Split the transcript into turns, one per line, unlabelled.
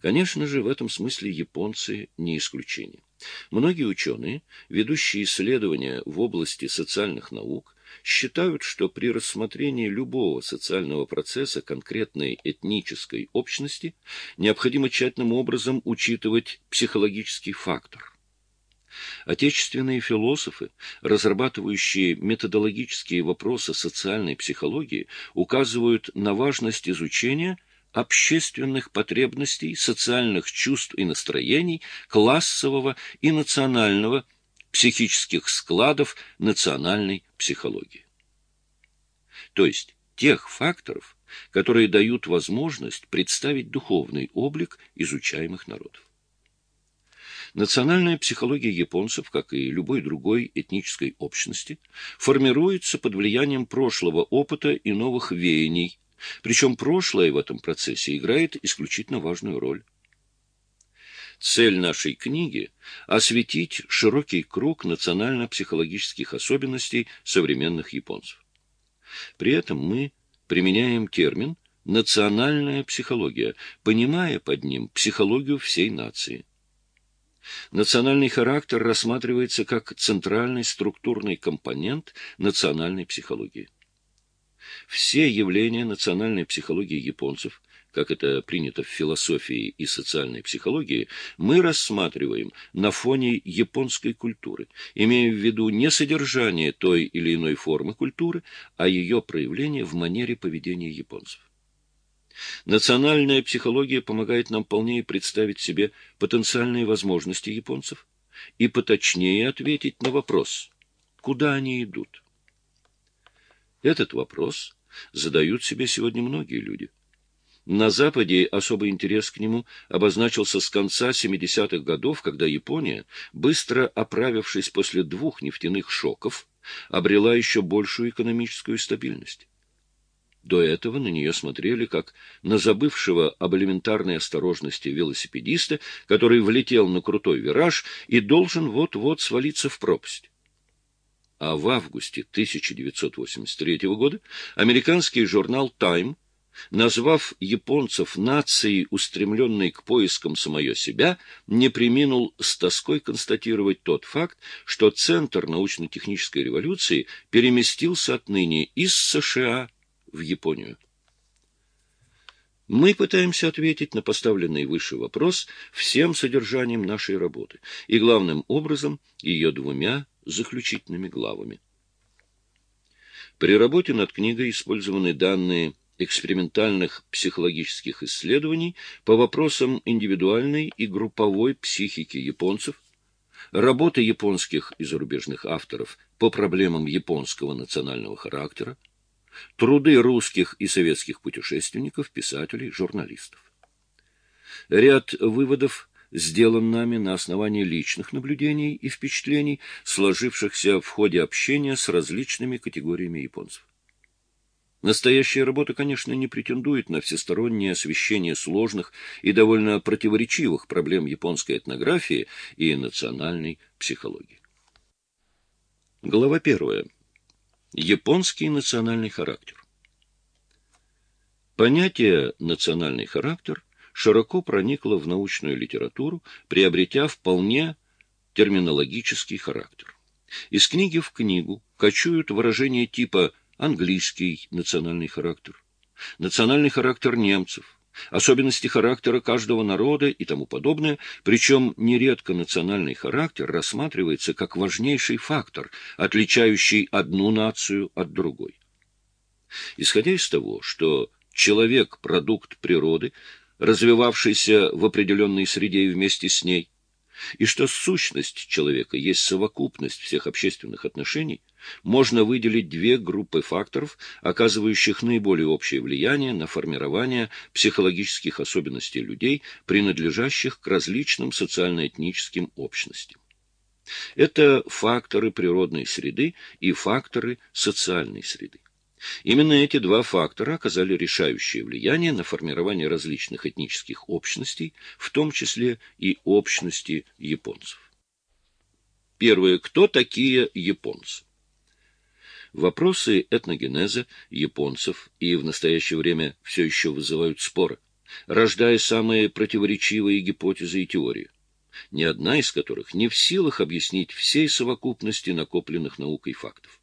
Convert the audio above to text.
Конечно же, в этом смысле японцы не исключение. Многие ученые, ведущие исследования в области социальных наук, считают, что при рассмотрении любого социального процесса конкретной этнической общности необходимо тщательным образом учитывать психологический фактор. Отечественные философы, разрабатывающие методологические вопросы социальной психологии, указывают на важность изучения общественных потребностей, социальных чувств и настроений, классового и национального психических складов национальной психологии. То есть тех факторов, которые дают возможность представить духовный облик изучаемых народов. Национальная психология японцев, как и любой другой этнической общности, формируется под влиянием прошлого опыта и новых веяний, причем прошлое в этом процессе играет исключительно важную роль. Цель нашей книги – осветить широкий круг национально-психологических особенностей современных японцев. При этом мы применяем термин «национальная психология», понимая под ним психологию всей нации. Национальный характер рассматривается как центральный структурный компонент национальной психологии. Все явления национальной психологии японцев, как это принято в философии и социальной психологии, мы рассматриваем на фоне японской культуры, имея в виду не содержание той или иной формы культуры, а ее проявление в манере поведения японцев. Национальная психология помогает нам полнее представить себе потенциальные возможности японцев и поточнее ответить на вопрос, куда они идут. Этот вопрос задают себе сегодня многие люди. На Западе особый интерес к нему обозначился с конца 70-х годов, когда Япония, быстро оправившись после двух нефтяных шоков, обрела еще большую экономическую стабильность. До этого на нее смотрели как на забывшего об элементарной осторожности велосипедиста, который влетел на крутой вираж и должен вот-вот свалиться в пропасть а в августе 1983 года американский журнал «Тайм», назвав японцев нацией, устремленной к поискам самое себя, не приминул с тоской констатировать тот факт, что центр научно-технической революции переместился отныне из США в Японию. Мы пытаемся ответить на поставленный выше вопрос всем содержанием нашей работы и, главным образом, ее двумя заключительными главами. При работе над книгой использованы данные экспериментальных психологических исследований по вопросам индивидуальной и групповой психики японцев, работы японских и зарубежных авторов по проблемам японского национального характера, труды русских и советских путешественников, писателей, журналистов. Ряд выводов сделан нами на основании личных наблюдений и впечатлений, сложившихся в ходе общения с различными категориями японцев. Настоящая работа, конечно, не претендует на всестороннее освещение сложных и довольно противоречивых проблем японской этнографии и национальной психологии. Глава первая. Японский национальный характер. Понятие «национальный характер» широко проникло в научную литературу, приобретя вполне терминологический характер. Из книги в книгу кочуют выражения типа «английский национальный характер», «национальный характер немцев», особенности характера каждого народа и тому подобное, причем нередко национальный характер рассматривается как важнейший фактор, отличающий одну нацию от другой. Исходя из того, что человек – продукт природы, развивавшийся в определенной среде и вместе с ней, и что сущность человека есть совокупность всех общественных отношений, можно выделить две группы факторов, оказывающих наиболее общее влияние на формирование психологических особенностей людей, принадлежащих к различным социально-этническим общностям. Это факторы природной среды и факторы социальной среды. Именно эти два фактора оказали решающее влияние на формирование различных этнических общностей, в том числе и общности японцев. Первое. Кто такие японцы? Вопросы этногенеза японцев и в настоящее время все еще вызывают споры. рождая самые противоречивые гипотезы и теории, ни одна из которых не в силах объяснить всей совокупности накопленных наукой фактов.